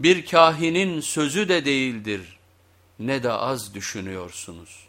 Bir kahinin sözü de değildir, ne de az düşünüyorsunuz.''